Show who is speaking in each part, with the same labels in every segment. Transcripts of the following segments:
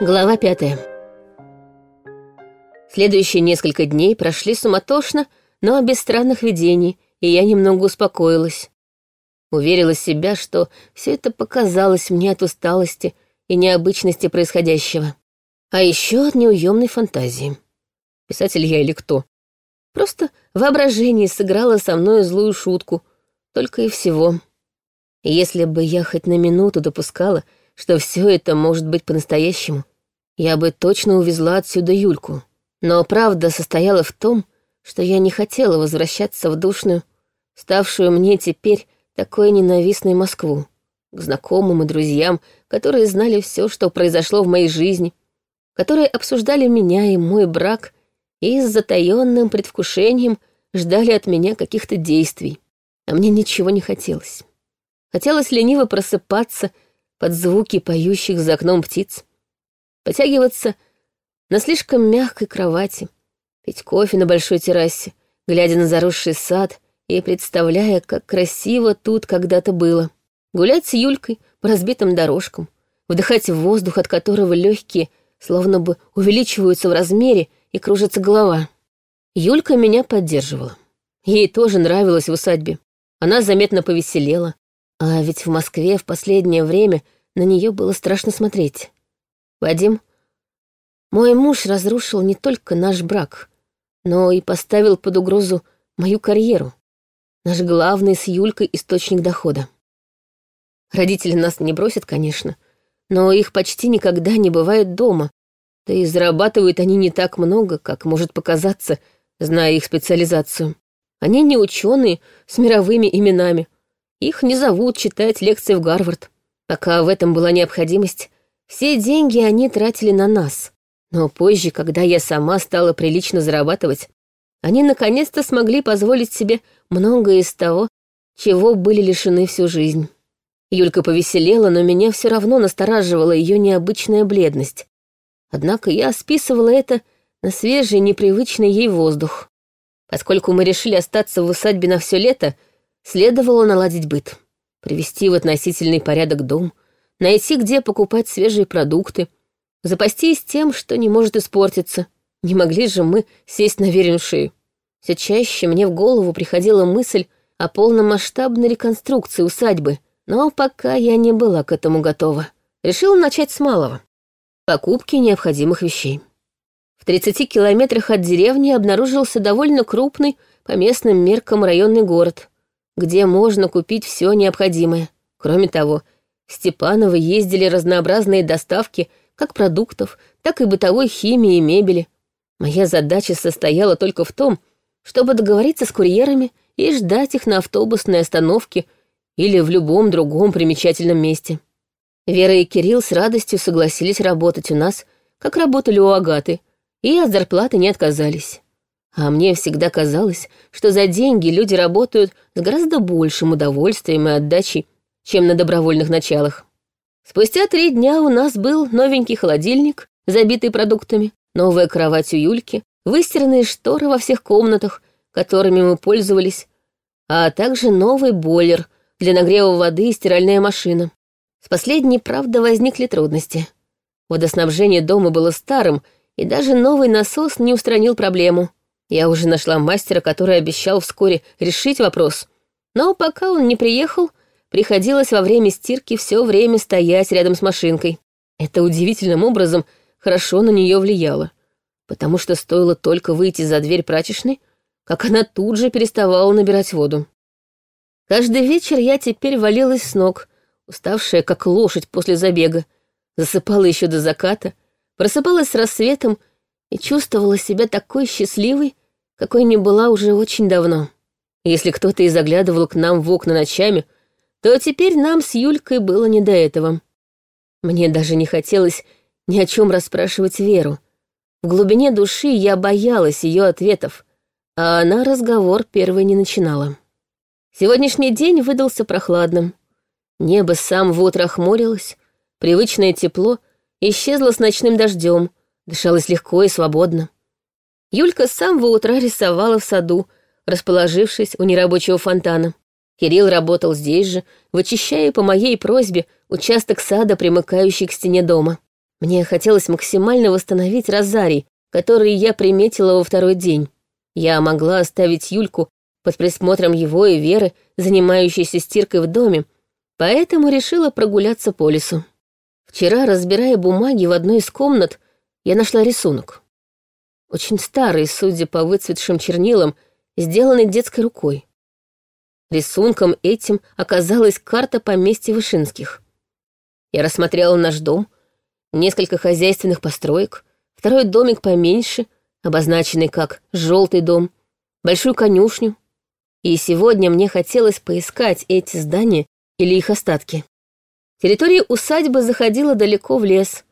Speaker 1: Глава пятая. Следующие несколько дней прошли суматошно, но без странных видений, и я немного успокоилась. Уверила себя, что все это показалось мне от усталости и необычности происходящего. А еще от неуемной фантазии. Писатель я или кто? Просто воображение сыграло со мной злую шутку, только и всего. Если бы я хоть на минуту допускала, что все это может быть по-настоящему, я бы точно увезла отсюда Юльку. Но правда состояла в том, что я не хотела возвращаться в душную, ставшую мне теперь такой ненавистной Москву, к знакомым и друзьям, которые знали все, что произошло в моей жизни, которые обсуждали меня и мой брак и с затаённым предвкушением ждали от меня каких-то действий. А мне ничего не хотелось. Хотелось лениво просыпаться под звуки поющих за окном птиц, потягиваться на слишком мягкой кровати, пить кофе на большой террасе, глядя на заросший сад и представляя, как красиво тут когда-то было. Гулять с Юлькой по разбитым дорожкам, вдыхать воздух, от которого легкие словно бы увеличиваются в размере и кружится голова. Юлька меня поддерживала. Ей тоже нравилось в усадьбе. Она заметно повеселела. А ведь в Москве в последнее время на нее было страшно смотреть. Вадим, мой муж разрушил не только наш брак, но и поставил под угрозу мою карьеру. Наш главный с Юлькой источник дохода. Родители нас не бросят, конечно, но их почти никогда не бывает дома, да и зарабатывают они не так много, как может показаться, зная их специализацию. Они не ученые с мировыми именами. Их не зовут читать лекции в Гарвард. Пока в этом была необходимость, все деньги они тратили на нас. Но позже, когда я сама стала прилично зарабатывать, они наконец-то смогли позволить себе многое из того, чего были лишены всю жизнь. Юлька повеселела, но меня все равно настораживала ее необычная бледность. Однако я списывала это на свежий, непривычный ей воздух. Поскольку мы решили остаться в усадьбе на все лето, следовало наладить быт привести в относительный порядок дом, найти, где покупать свежие продукты, запастись тем, что не может испортиться. Не могли же мы сесть на шею. Все чаще мне в голову приходила мысль о полномасштабной реконструкции усадьбы, но пока я не была к этому готова. Решила начать с малого. Покупки необходимых вещей. В 30 километрах от деревни обнаружился довольно крупный по местным меркам районный город где можно купить все необходимое. Кроме того, в Степаново ездили разнообразные доставки как продуктов, так и бытовой химии и мебели. Моя задача состояла только в том, чтобы договориться с курьерами и ждать их на автобусной остановке или в любом другом примечательном месте. Вера и Кирилл с радостью согласились работать у нас, как работали у Агаты, и от зарплаты не отказались. А мне всегда казалось, что за деньги люди работают с гораздо большим удовольствием и отдачей, чем на добровольных началах. Спустя три дня у нас был новенький холодильник, забитый продуктами, новая кровать у Юльки, выстиранные шторы во всех комнатах, которыми мы пользовались, а также новый бойлер для нагрева воды и стиральная машина. С последней, правда, возникли трудности. Водоснабжение дома было старым, и даже новый насос не устранил проблему — я уже нашла мастера, который обещал вскоре решить вопрос. Но пока он не приехал, приходилось во время стирки все время стоять рядом с машинкой. Это удивительным образом хорошо на нее влияло, потому что стоило только выйти за дверь прачечной, как она тут же переставала набирать воду. Каждый вечер я теперь валилась с ног, уставшая, как лошадь после забега, засыпала еще до заката, просыпалась с рассветом и чувствовала себя такой счастливой, какой не была уже очень давно. Если кто-то и заглядывал к нам в окна ночами, то теперь нам с Юлькой было не до этого. Мне даже не хотелось ни о чем расспрашивать Веру. В глубине души я боялась ее ответов, а она разговор первой не начинала. Сегодняшний день выдался прохладным. Небо с самого утра хмурилось, привычное тепло исчезло с ночным дождем, дышалось легко и свободно. Юлька с самого утра рисовала в саду, расположившись у нерабочего фонтана. Кирилл работал здесь же, вычищая по моей просьбе участок сада, примыкающий к стене дома. Мне хотелось максимально восстановить розарий, который я приметила во второй день. Я могла оставить Юльку под присмотром его и Веры, занимающейся стиркой в доме, поэтому решила прогуляться по лесу. Вчера, разбирая бумаги в одной из комнат, я нашла рисунок. Очень старый, судя по выцветшим чернилам, сделанный детской рукой. Рисунком этим оказалась карта поместья Вышинских. Я рассмотрела наш дом, несколько хозяйственных построек, второй домик поменьше, обозначенный как «желтый дом», большую конюшню. И сегодня мне хотелось поискать эти здания или их остатки. Территория усадьбы заходила далеко в лес.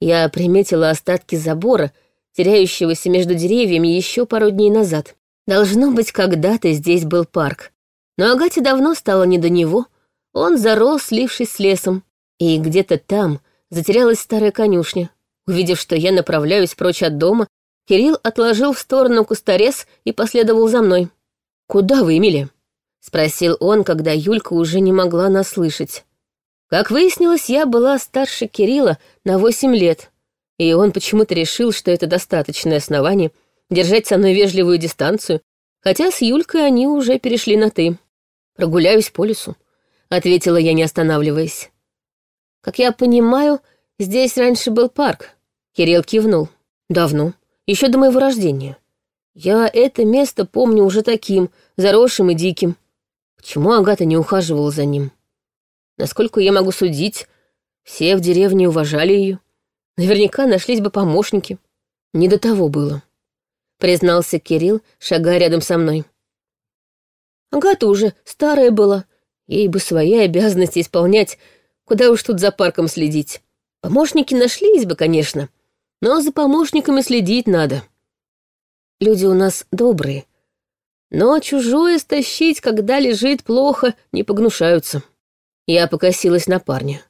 Speaker 1: Я приметила остатки забора, теряющегося между деревьями еще пару дней назад. Должно быть, когда-то здесь был парк. Но Агате давно стало не до него. Он зарос, слившись с лесом. И где-то там затерялась старая конюшня. Увидев, что я направляюсь прочь от дома, Кирилл отложил в сторону кусторез и последовал за мной. «Куда вы, Эмили?» — спросил он, когда Юлька уже не могла нас слышать. Как выяснилось, я была старше Кирилла на восемь лет, и он почему-то решил, что это достаточное основание держать со мной вежливую дистанцию, хотя с Юлькой они уже перешли на «ты». «Прогуляюсь по лесу», — ответила я, не останавливаясь. «Как я понимаю, здесь раньше был парк», — Кирилл кивнул. «Давно, еще до моего рождения. Я это место помню уже таким, заросшим и диким. Почему Агата не ухаживала за ним? Насколько я могу судить, все в деревне уважали ее. Наверняка нашлись бы помощники. Не до того было», — признался Кирилл, шагая рядом со мной. Агата уже старая была, ей бы свои обязанности исполнять, куда уж тут за парком следить. Помощники нашлись бы, конечно, но за помощниками следить надо. Люди у нас добрые, но чужое стащить, когда лежит плохо, не погнушаются. Я покосилась на парня.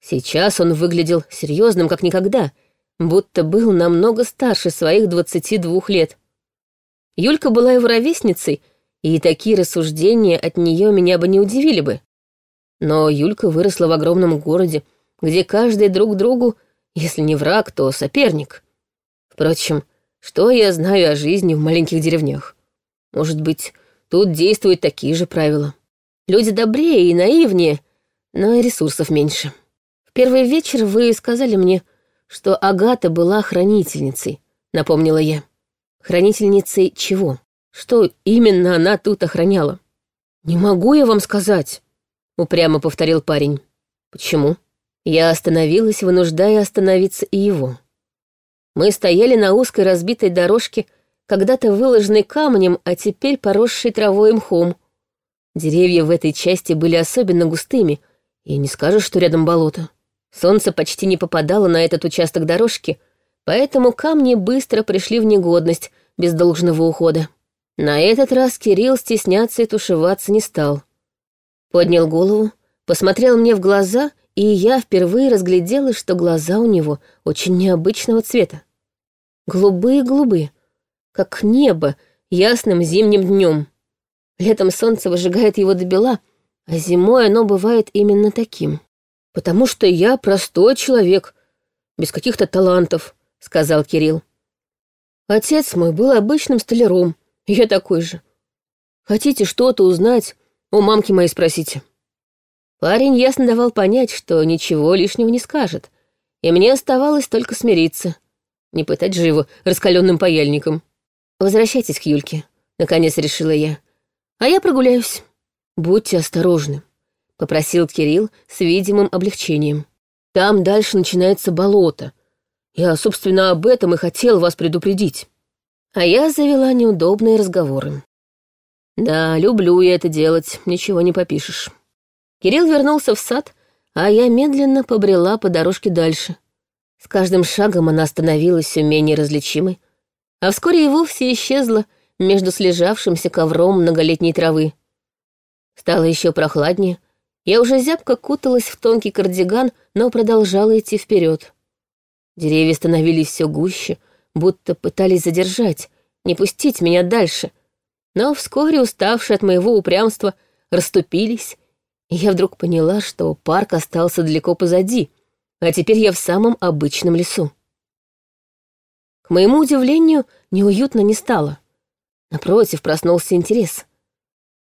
Speaker 1: Сейчас он выглядел серьезным, как никогда, будто был намного старше своих двадцати двух лет. Юлька была его ровесницей, и такие рассуждения от нее меня бы не удивили бы. Но Юлька выросла в огромном городе, где каждый друг другу, если не враг, то соперник. Впрочем, что я знаю о жизни в маленьких деревнях? Может быть, тут действуют такие же правила. Люди добрее и наивнее, но и ресурсов меньше. В первый вечер вы сказали мне, что Агата была хранительницей, напомнила я. Хранительницей чего? Что именно она тут охраняла? «Не могу я вам сказать», — упрямо повторил парень. «Почему?» Я остановилась, вынуждая остановиться и его. Мы стояли на узкой разбитой дорожке, когда-то выложенной камнем, а теперь поросшей травой и мхом. Деревья в этой части были особенно густыми, и не скажешь, что рядом болото. Солнце почти не попадало на этот участок дорожки, поэтому камни быстро пришли в негодность без должного ухода. На этот раз Кирилл стесняться и тушеваться не стал. Поднял голову, посмотрел мне в глаза, и я впервые разглядела, что глаза у него очень необычного цвета. Голубые-голубые, как небо ясным зимним днем. Летом солнце выжигает его до бела, а зимой оно бывает именно таким. «Потому что я простой человек, без каких-то талантов», — сказал Кирилл. Отец мой был обычным столяром, я такой же. Хотите что-то узнать, у мамки моей спросите». Парень ясно давал понять, что ничего лишнего не скажет, и мне оставалось только смириться. Не пытать же его раскаленным паяльником. «Возвращайтесь к Юльке», — наконец решила я. «А я прогуляюсь». «Будьте осторожны», — попросил Кирилл с видимым облегчением. «Там дальше начинается болото. Я, собственно, об этом и хотел вас предупредить». А я завела неудобные разговоры. Да, люблю я это делать, ничего не попишешь. Кирилл вернулся в сад, а я медленно побрела по дорожке дальше. С каждым шагом она становилась все менее различимой, а вскоре и вовсе исчезла между слежавшимся ковром многолетней травы. Стало еще прохладнее, я уже зябко куталась в тонкий кардиган, но продолжала идти вперед. Деревья становились все гуще — будто пытались задержать, не пустить меня дальше. Но вскоре, уставшие от моего упрямства, расступились, и я вдруг поняла, что парк остался далеко позади, а теперь я в самом обычном лесу. К моему удивлению, неуютно не стало. Напротив, проснулся интерес.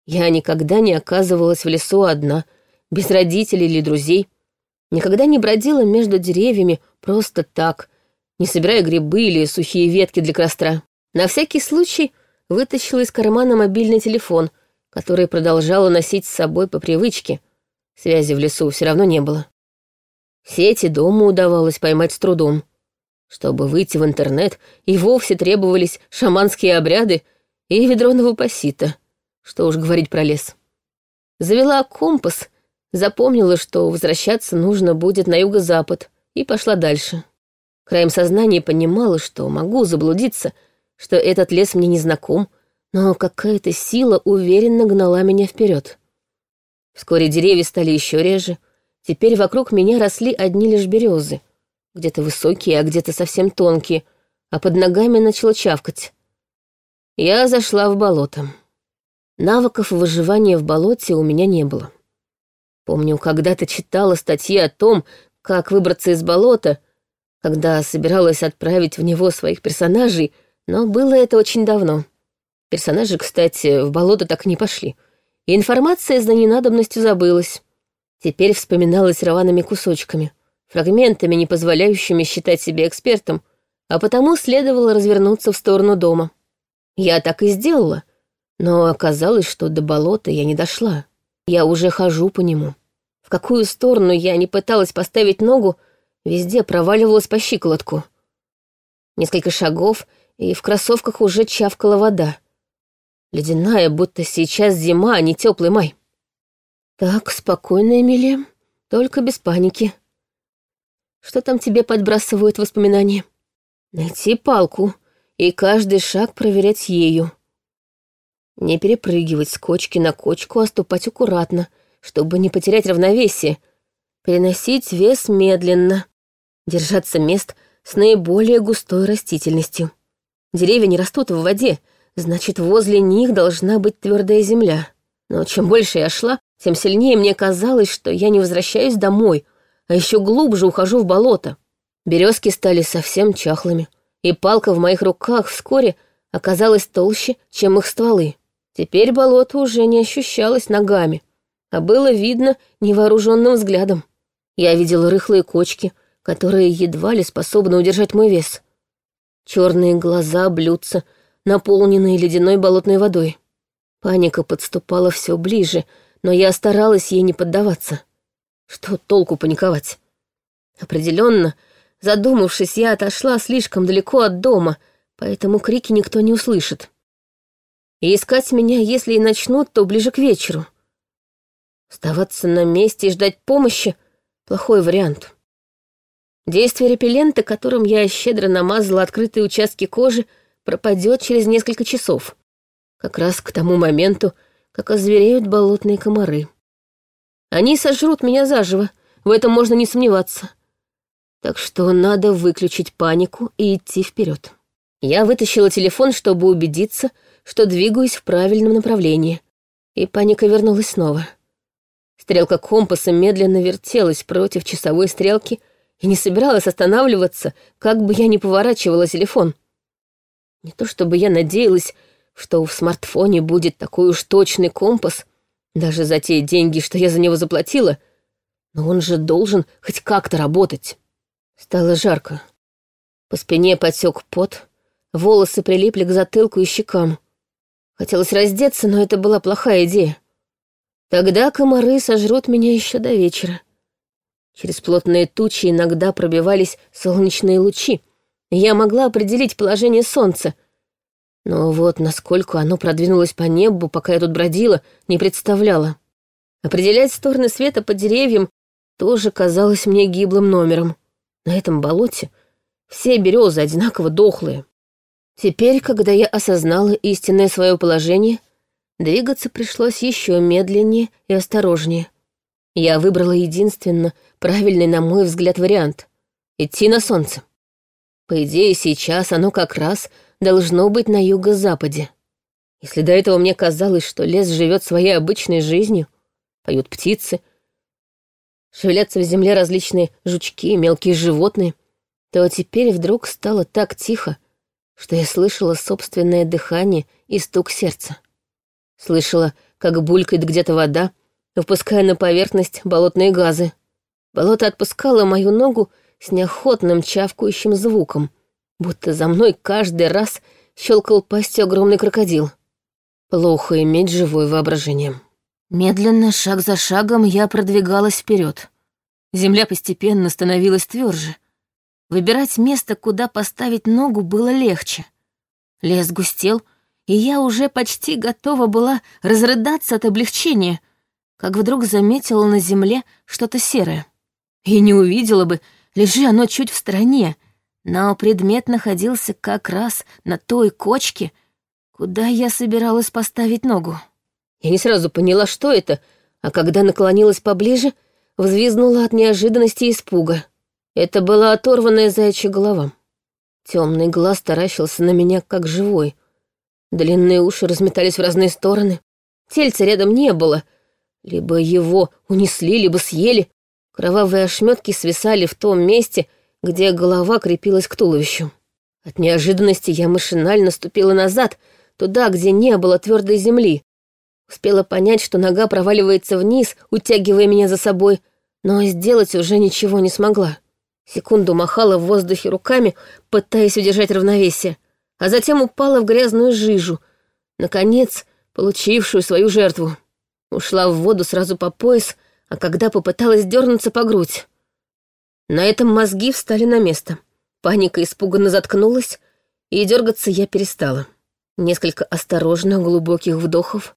Speaker 1: Я никогда не оказывалась в лесу одна, без родителей или друзей. Никогда не бродила между деревьями просто так, не собирая грибы или сухие ветки для костра. На всякий случай вытащила из кармана мобильный телефон, который продолжала носить с собой по привычке. Связи в лесу все равно не было. Сети дома удавалось поймать с трудом. Чтобы выйти в интернет, и вовсе требовались шаманские обряды и ведро новопосита. Что уж говорить про лес. Завела компас, запомнила, что возвращаться нужно будет на юго-запад, и пошла дальше. Краем сознания понимала, что могу заблудиться, что этот лес мне не знаком, но какая-то сила уверенно гнала меня вперед. Вскоре деревья стали еще реже. Теперь вокруг меня росли одни лишь березы. Где-то высокие, а где-то совсем тонкие, а под ногами начало чавкать. Я зашла в болото. Навыков выживания в болоте у меня не было. Помню, когда-то читала статьи о том, как выбраться из болота, когда собиралась отправить в него своих персонажей, но было это очень давно. Персонажи, кстати, в болото так и не пошли. И информация за ненадобностью забылась. Теперь вспоминалась рваными кусочками, фрагментами, не позволяющими считать себя экспертом, а потому следовало развернуться в сторону дома. Я так и сделала, но оказалось, что до болота я не дошла. Я уже хожу по нему. В какую сторону я не пыталась поставить ногу, Везде проваливалась по щиколотку. Несколько шагов, и в кроссовках уже чавкала вода. Ледяная, будто сейчас зима, а не теплый май. Так, спокойно, Эмилия, только без паники. Что там тебе подбрасывают воспоминания? Найти палку и каждый шаг проверять ею. Не перепрыгивать с кочки на кочку, а ступать аккуратно, чтобы не потерять равновесие. Переносить вес медленно держаться мест с наиболее густой растительностью. Деревья не растут в воде, значит, возле них должна быть твердая земля. Но чем больше я шла, тем сильнее мне казалось, что я не возвращаюсь домой, а еще глубже ухожу в болото. Березки стали совсем чахлыми, и палка в моих руках вскоре оказалась толще, чем их стволы. Теперь болото уже не ощущалось ногами, а было видно невооруженным взглядом. Я видела рыхлые кочки, которые едва ли способны удержать мой вес. Черные глаза блюдца, наполненные ледяной болотной водой. Паника подступала все ближе, но я старалась ей не поддаваться. Что толку паниковать? Определенно, задумавшись, я отошла слишком далеко от дома, поэтому крики никто не услышит. И искать меня, если и начнут, то ближе к вечеру. Оставаться на месте и ждать помощи — плохой вариант. Действие репеллента, которым я щедро намазала открытые участки кожи, пропадет через несколько часов. Как раз к тому моменту, как озвереют болотные комары. Они сожрут меня заживо, в этом можно не сомневаться. Так что надо выключить панику и идти вперед. Я вытащила телефон, чтобы убедиться, что двигаюсь в правильном направлении. И паника вернулась снова. Стрелка компаса медленно вертелась против часовой стрелки, и не собиралась останавливаться, как бы я ни поворачивала телефон. Не то чтобы я надеялась, что в смартфоне будет такой уж точный компас, даже за те деньги, что я за него заплатила, но он же должен хоть как-то работать. Стало жарко. По спине потек пот, волосы прилипли к затылку и щекам. Хотелось раздеться, но это была плохая идея. Тогда комары сожрут меня еще до вечера. Через плотные тучи иногда пробивались солнечные лучи, я могла определить положение солнца. Но вот насколько оно продвинулось по небу, пока я тут бродила, не представляла. Определять стороны света по деревьям тоже казалось мне гиблым номером. На этом болоте все березы одинаково дохлые. Теперь, когда я осознала истинное свое положение, двигаться пришлось еще медленнее и осторожнее. Я выбрала единственно правильный, на мой взгляд, вариант — идти на солнце. По идее, сейчас оно как раз должно быть на юго-западе. Если до этого мне казалось, что лес живет своей обычной жизнью, поют птицы, шевелятся в земле различные жучки, мелкие животные, то теперь вдруг стало так тихо, что я слышала собственное дыхание и стук сердца. Слышала, как булькает где-то вода, выпуская на поверхность болотные газы. Болото отпускало мою ногу с неохотным чавкающим звуком, будто за мной каждый раз щелкал пастью огромный крокодил. Плохо иметь живое воображение. Медленно, шаг за шагом, я продвигалась вперед. Земля постепенно становилась тверже. Выбирать место, куда поставить ногу, было легче. Лес густел, и я уже почти готова была разрыдаться от облегчения, как вдруг заметила на земле что-то серое. И не увидела бы, лежи оно чуть в стороне, но предмет находился как раз на той кочке, куда я собиралась поставить ногу. Я не сразу поняла, что это, а когда наклонилась поближе, взвизгнула от неожиданности и испуга. Это была оторванная заячья голова. Темный глаз таращился на меня, как живой. Длинные уши разметались в разные стороны. Тельца рядом не было. Либо его унесли, либо съели. Кровавые ошметки свисали в том месте, где голова крепилась к туловищу. От неожиданности я машинально ступила назад, туда, где не было твердой земли, Успела понять, что нога проваливается вниз, утягивая меня за собой, но сделать уже ничего не смогла. Секунду махала в воздухе руками, пытаясь удержать равновесие, а затем упала в грязную жижу, наконец, получившую свою жертву. Ушла в воду сразу по пояс, а когда попыталась дернуться по грудь. На этом мозги встали на место. Паника испуганно заткнулась, и дергаться я перестала. Несколько осторожных глубоких вдохов,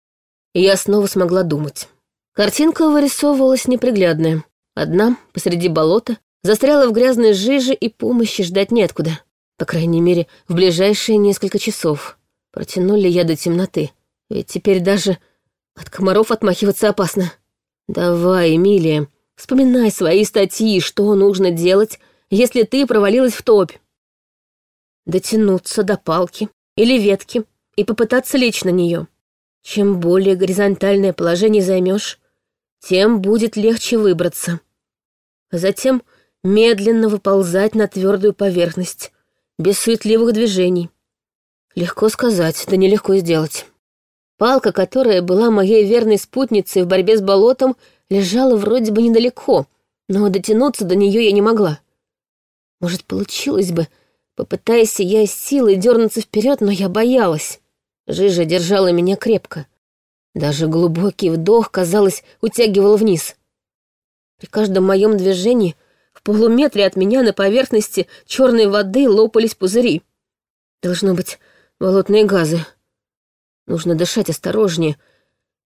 Speaker 1: и я снова смогла думать. Картинка вырисовывалась неприглядная. Одна, посреди болота, застряла в грязной жиже, и помощи ждать неоткуда. По крайней мере, в ближайшие несколько часов. Протянули я до темноты. Ведь теперь даже от комаров отмахиваться опасно. Давай, Эмилия, вспоминай свои статьи, что нужно делать, если ты провалилась в топь. Дотянуться до палки или ветки и попытаться лечь на нее. Чем более горизонтальное положение займешь, тем будет легче выбраться. Затем медленно выползать на твердую поверхность, без суетливых движений. Легко сказать, да нелегко сделать. Палка, которая была моей верной спутницей в борьбе с болотом, лежала вроде бы недалеко, но дотянуться до нее я не могла. Может, получилось бы, попытаясь я силой дернуться вперед, но я боялась. Жижа держала меня крепко. Даже глубокий вдох, казалось, утягивал вниз. При каждом моем движении в полуметре от меня на поверхности черной воды лопались пузыри. Должно быть, болотные газы. Нужно дышать осторожнее.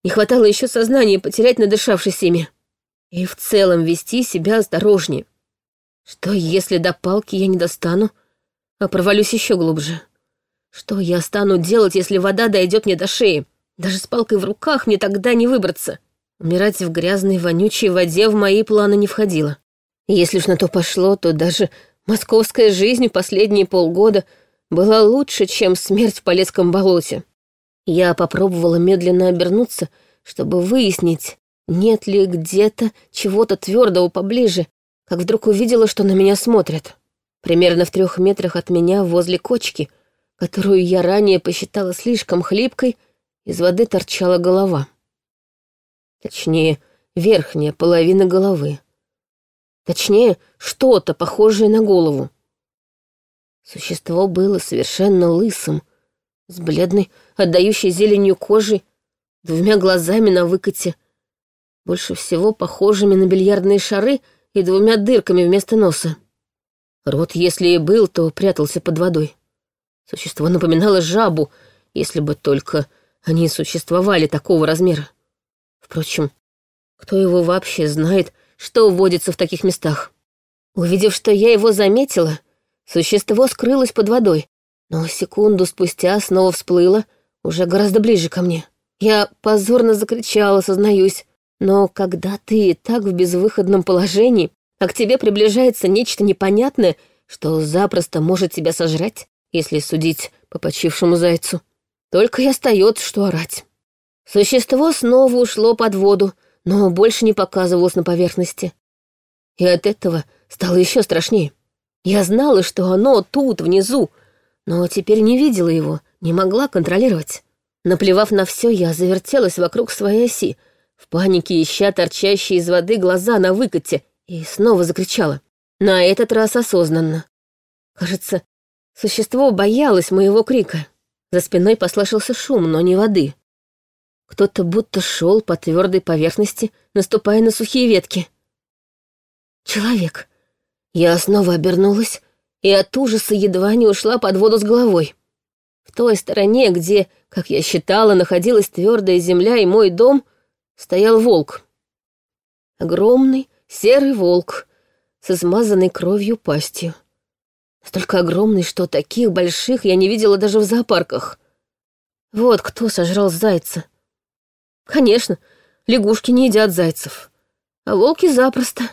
Speaker 1: Не хватало еще сознания потерять, надышавшись ими. И в целом вести себя осторожнее. Что, если до палки я не достану, а провалюсь еще глубже? Что я стану делать, если вода дойдет мне до шеи? Даже с палкой в руках мне тогда не выбраться. Умирать в грязной, вонючей воде в мои планы не входило. Если уж на то пошло, то даже московская жизнь последние полгода была лучше, чем смерть в Полецком болоте. Я попробовала медленно обернуться, чтобы выяснить, нет ли где-то чего-то твердого поближе, как вдруг увидела, что на меня смотрят. Примерно в трех метрах от меня возле кочки — которую я ранее посчитала слишком хлипкой, из воды торчала голова. Точнее, верхняя половина головы. Точнее, что-то похожее на голову. Существо было совершенно лысым, с бледной, отдающей зеленью кожей, двумя глазами на выкате, больше всего похожими на бильярдные шары и двумя дырками вместо носа. Рот, если и был, то прятался под водой. Существо напоминало жабу, если бы только они существовали такого размера. Впрочем, кто его вообще знает, что водится в таких местах? Увидев, что я его заметила, существо скрылось под водой, но секунду спустя снова всплыло, уже гораздо ближе ко мне. Я позорно закричала, сознаюсь, но когда ты так в безвыходном положении, а к тебе приближается нечто непонятное, что запросто может тебя сожрать, если судить по почившему зайцу. Только и остается, что орать. Существо снова ушло под воду, но больше не показывалось на поверхности. И от этого стало еще страшнее. Я знала, что оно тут, внизу, но теперь не видела его, не могла контролировать. Наплевав на все, я завертелась вокруг своей оси, в панике ища торчащие из воды глаза на выкате, и снова закричала. На этот раз осознанно. Кажется, существо боялось моего крика. За спиной послышался шум, но не воды. Кто-то будто шел по твердой поверхности, наступая на сухие ветки. Человек. Я снова обернулась и от ужаса едва не ушла под воду с головой. В той стороне, где, как я считала, находилась твердая земля и мой дом, стоял волк. Огромный серый волк с измазанной кровью пастью. Настолько огромный, что таких больших я не видела даже в зоопарках. Вот кто сожрал зайца. Конечно, лягушки не едят зайцев, а волки запросто.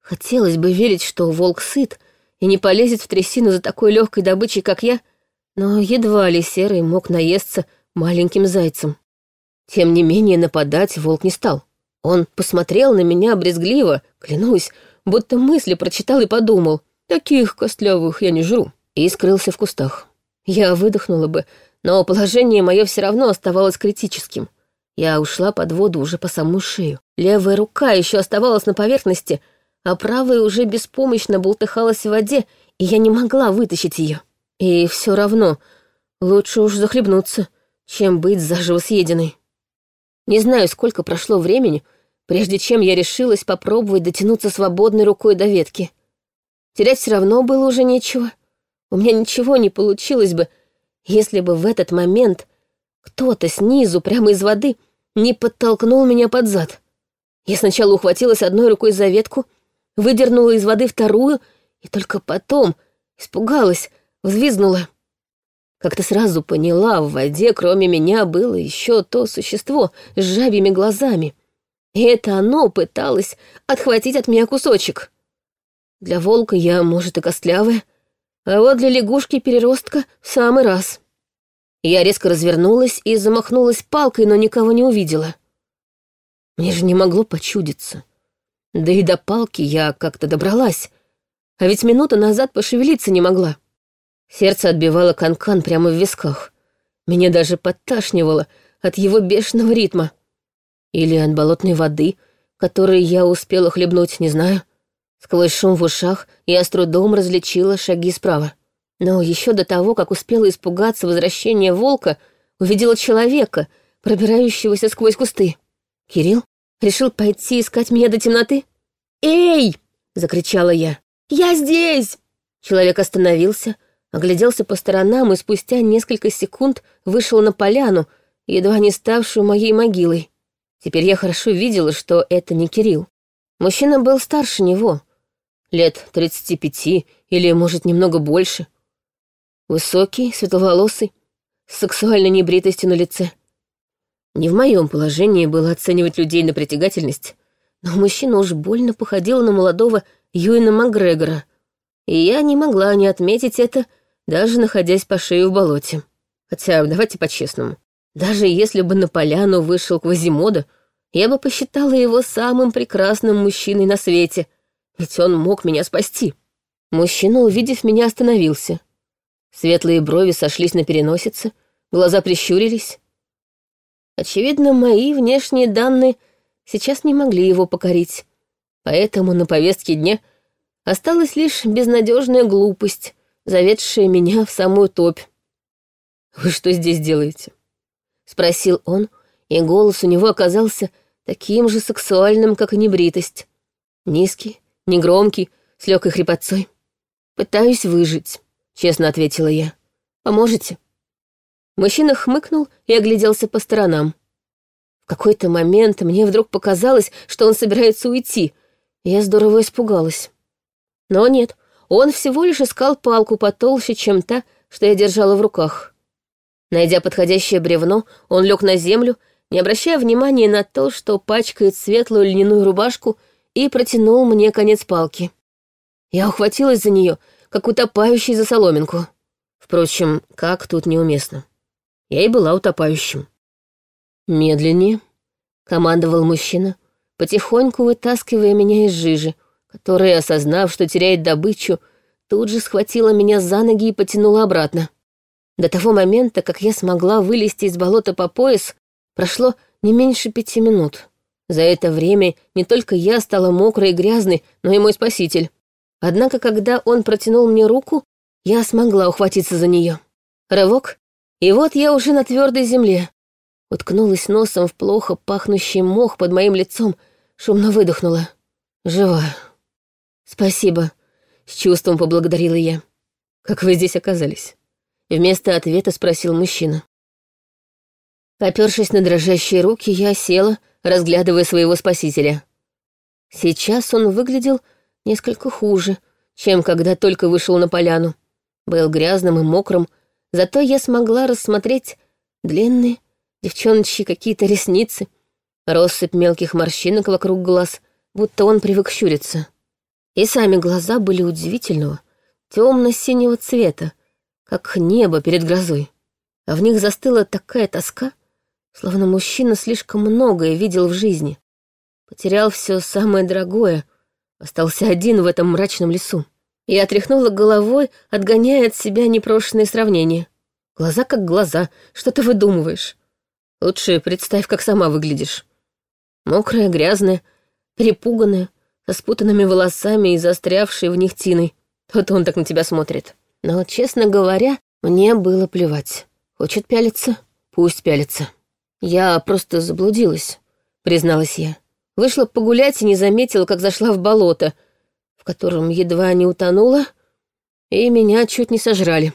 Speaker 1: Хотелось бы верить, что волк сыт — и не полезет в трясину за такой легкой добычей, как я, но едва ли Серый мог наесться маленьким зайцем. Тем не менее нападать волк не стал. Он посмотрел на меня брезгливо, клянусь, будто мысли прочитал и подумал, таких костлявых я не жру, и скрылся в кустах. Я выдохнула бы, но положение мое все равно оставалось критическим. Я ушла под воду уже по самую шею. Левая рука еще оставалась на поверхности, а правая уже беспомощно болтыхалась в воде, и я не могла вытащить ее. И все равно лучше уж захлебнуться, чем быть заживо съеденной. Не знаю, сколько прошло времени, прежде чем я решилась попробовать дотянуться свободной рукой до ветки. Терять все равно было уже нечего. У меня ничего не получилось бы, если бы в этот момент кто-то снизу, прямо из воды, не подтолкнул меня под зад. Я сначала ухватилась одной рукой за ветку, выдернула из воды вторую и только потом испугалась, взвизгнула. Как-то сразу поняла, в воде кроме меня было еще то существо с жабьими глазами. И это оно пыталось отхватить от меня кусочек. Для волка я, может, и костлявая, а вот для лягушки-переростка в самый раз. Я резко развернулась и замахнулась палкой, но никого не увидела. Мне же не могло почудиться. Да и до палки я как-то добралась. А ведь минуту назад пошевелиться не могла. Сердце отбивало канкан -кан прямо в висках. Меня даже подташнивало от его бешеного ритма. Или от болотной воды, которой я успела хлебнуть, не знаю. Сквозь шум в ушах я с трудом различила шаги справа. Но еще до того, как успела испугаться возвращения волка, увидела человека, пробирающегося сквозь кусты. Кирилл? Решил пойти искать меня до темноты? «Эй!» — закричала я. «Я здесь!» Человек остановился, огляделся по сторонам и спустя несколько секунд вышел на поляну, едва не ставшую моей могилой. Теперь я хорошо видела, что это не Кирилл. Мужчина был старше него, лет тридцати пяти или, может, немного больше. Высокий, светловолосый, с сексуальной небритостью на лице. Не в моем положении было оценивать людей на притягательность, но мужчина уж больно походил на молодого Юина Макгрегора, и я не могла не отметить это, даже находясь по шею в болоте. Хотя, давайте по-честному, даже если бы на поляну вышел Квазимода, я бы посчитала его самым прекрасным мужчиной на свете, ведь он мог меня спасти. Мужчина, увидев меня, остановился. Светлые брови сошлись на переносице, глаза прищурились. Очевидно, мои внешние данные сейчас не могли его покорить, поэтому на повестке дня осталась лишь безнадежная глупость, заведшая меня в самую топь. «Вы что здесь делаете?» — спросил он, и голос у него оказался таким же сексуальным, как и небритость. Низкий, негромкий, с легкой хрипотцой. «Пытаюсь выжить», — честно ответила я. «Поможете?» Мужчина хмыкнул и огляделся по сторонам. В какой-то момент мне вдруг показалось, что он собирается уйти, я здорово испугалась. Но нет, он всего лишь искал палку потолще, чем та, что я держала в руках. Найдя подходящее бревно, он лег на землю, не обращая внимания на то, что пачкает светлую льняную рубашку, и протянул мне конец палки. Я ухватилась за нее, как утопающий за соломинку. Впрочем, как тут неуместно. Я и была утопающим. «Медленнее», — командовал мужчина, потихоньку вытаскивая меня из жижи, которая, осознав, что теряет добычу, тут же схватила меня за ноги и потянула обратно. До того момента, как я смогла вылезти из болота по пояс, прошло не меньше пяти минут. За это время не только я стала мокрой и грязной, но и мой спаситель. Однако, когда он протянул мне руку, я смогла ухватиться за нее. Рывок, и вот я уже на твердой земле. Уткнулась носом в плохо пахнущий мох под моим лицом, шумно выдохнула. Жива. Спасибо, с чувством поблагодарила я. Как вы здесь оказались? Вместо ответа спросил мужчина. Попершись на дрожащие руки, я села, разглядывая своего спасителя. Сейчас он выглядел несколько хуже, чем когда только вышел на поляну. Был грязным и мокрым, зато я смогла рассмотреть длинные девчоночьи какие-то ресницы, россыпь мелких морщинок вокруг глаз, будто он привык щуриться. И сами глаза были удивительного, темно-синего цвета, как небо перед грозой. А в них застыла такая тоска, словно мужчина слишком многое видел в жизни. Потерял все самое дорогое, остался один в этом мрачном лесу. Я отряхнула головой, отгоняя от себя непрошенные сравнения. Глаза как глаза, что ты выдумываешь? Лучше представь, как сама выглядишь. Мокрая, грязная, перепуганная, со спутанными волосами и застрявшей в них тиной. Вот он так на тебя смотрит. Но, честно говоря, мне было плевать. Хочет пялиться? Пусть пялится. Я просто заблудилась, призналась я. Вышла погулять и не заметила, как зашла в болото, в котором едва не утонула, и меня чуть не сожрали.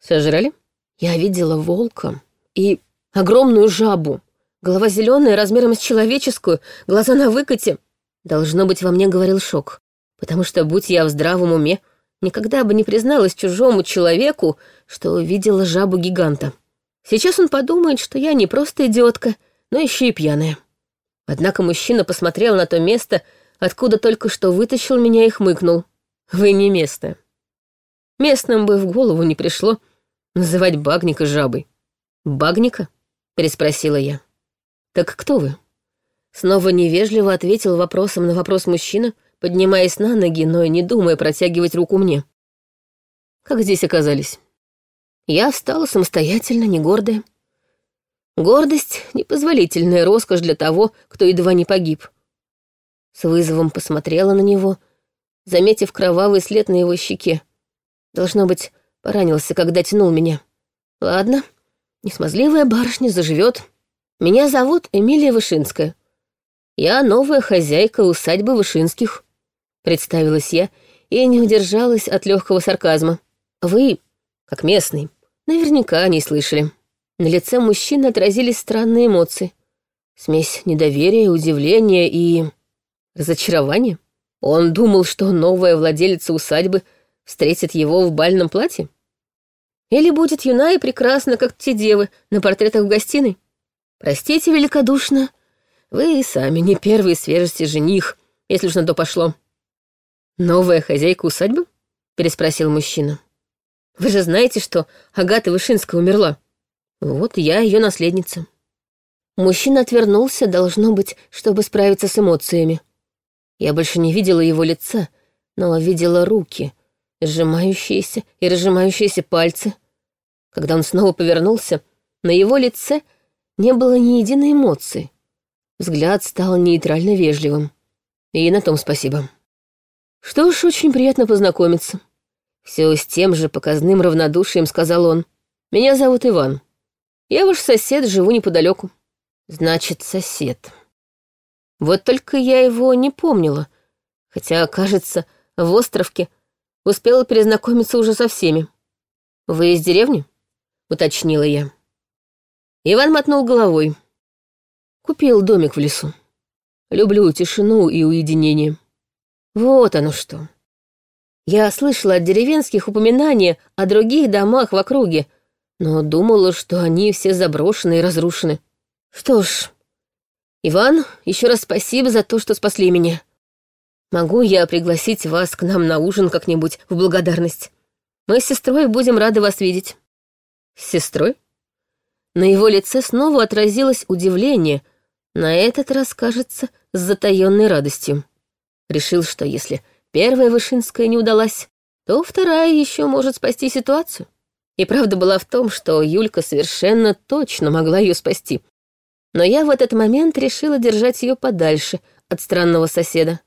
Speaker 1: Сожрали? Я видела волка и огромную жабу. Голова зеленая, размером с человеческую, глаза на выкате. Должно быть, во мне говорил шок, потому что, будь я в здравом уме, никогда бы не призналась чужому человеку, что видела жабу-гиганта. Сейчас он подумает, что я не просто идиотка, но еще и пьяная. Однако мужчина посмотрел на то место, откуда только что вытащил меня и хмыкнул. «Вы не местная». Местным бы в голову не пришло называть багника жабой. «Багника?» — переспросила я. «Так кто вы?» Снова невежливо ответил вопросом на вопрос мужчина, поднимаясь на ноги, но и не думая протягивать руку мне. «Как здесь оказались?» Я встала самостоятельно, не гордая. Гордость — непозволительная роскошь для того, кто едва не погиб. С вызовом посмотрела на него, заметив кровавый след на его щеке. Должно быть, поранился, когда тянул меня. Ладно, несмазливая барышня заживет. Меня зовут Эмилия Вышинская. «Я новая хозяйка усадьбы Вышинских», — представилась я и не удержалась от легкого сарказма. «Вы, как местный, наверняка не слышали». На лице мужчины отразились странные эмоции. Смесь недоверия, удивления и... разочарования. Он думал, что новая владелица усадьбы встретит его в бальном платье? Или будет юна и прекрасна, как те девы на портретах в гостиной? Простите великодушно, вы и сами не первый свежести жених, если уж на то пошло. Новая хозяйка усадьбы? Переспросил мужчина. Вы же знаете, что Агата Вышинская умерла. Вот я ее наследница. Мужчина отвернулся, должно быть, чтобы справиться с эмоциями. Я больше не видела его лица, но видела руки, сжимающиеся и разжимающиеся пальцы. Когда он снова повернулся, на его лице не было ни единой эмоции, Взгляд стал нейтрально вежливым. И на том спасибо. Что ж, очень приятно познакомиться. Все с тем же показным равнодушием сказал он. Меня зовут Иван. Я ваш сосед, живу неподалеку. Значит, сосед. Вот только я его не помнила, хотя, кажется, в островке успела перезнакомиться уже со всеми. Вы из деревни? уточнила я. Иван мотнул головой. Купил домик в лесу. Люблю тишину и уединение. Вот оно что. Я слышала от деревенских упоминания о других домах в округе, но думала, что они все заброшены и разрушены. Что ж, Иван, еще раз спасибо за то, что спасли меня. Могу я пригласить вас к нам на ужин как-нибудь в благодарность? Мы с сестрой будем рады вас видеть. С сестрой? На его лице снова отразилось удивление — на этот раз, кажется, с затаённой радостью. Решил, что если первая Вышинская не удалась, то вторая еще может спасти ситуацию. И правда была в том, что Юлька совершенно точно могла ее спасти. Но я в этот момент решила держать ее подальше от странного соседа.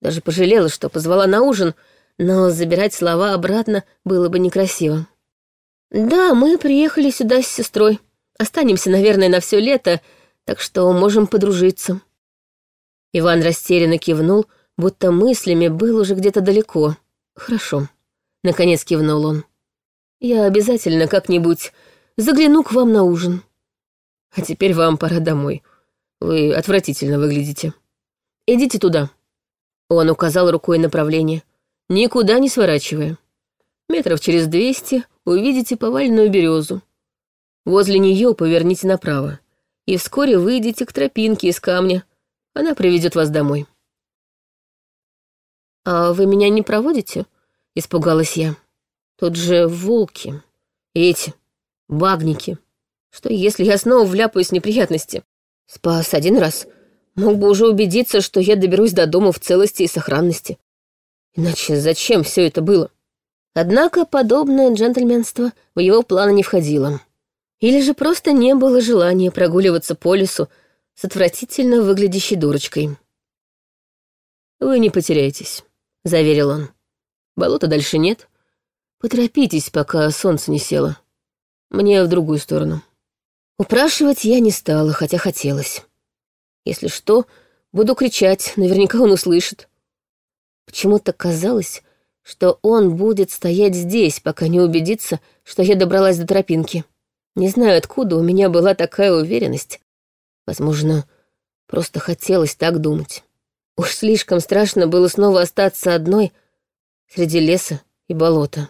Speaker 1: Даже пожалела, что позвала на ужин, но забирать слова обратно было бы некрасиво. «Да, мы приехали сюда с сестрой. Останемся, наверное, на все лето, так что можем подружиться». Иван растерянно кивнул, будто мыслями был уже где-то далеко. «Хорошо», — наконец кивнул он. «Я обязательно как-нибудь загляну к вам на ужин. А теперь вам пора домой. Вы отвратительно выглядите. Идите туда». Он указал рукой направление, никуда не сворачивая. Метров через двести увидите поваленную березу. Возле нее поверните направо, и вскоре выйдете к тропинке из камня. Она приведет вас домой. «А вы меня не проводите?» — испугалась я. «Тут же волки. Эти, багники. Что, если я снова вляпаюсь в неприятности? Спас один раз. Мог бы уже убедиться, что я доберусь до дома в целости и сохранности. Иначе зачем все это было?» Однако подобное джентльменство в его планы не входило. Или же просто не было желания прогуливаться по лесу с отвратительно выглядящей дурочкой. «Вы не потеряетесь», — заверил он. «Болота дальше нет. Поторопитесь, пока солнце не село. Мне в другую сторону». Упрашивать я не стала, хотя хотелось. Если что, буду кричать, наверняка он услышит. Почему-то казалось, что он будет стоять здесь, пока не убедится, что я добралась до тропинки. Не знаю, откуда у меня была такая уверенность. Возможно, просто хотелось так думать. Уж слишком страшно было снова остаться одной среди леса и болота.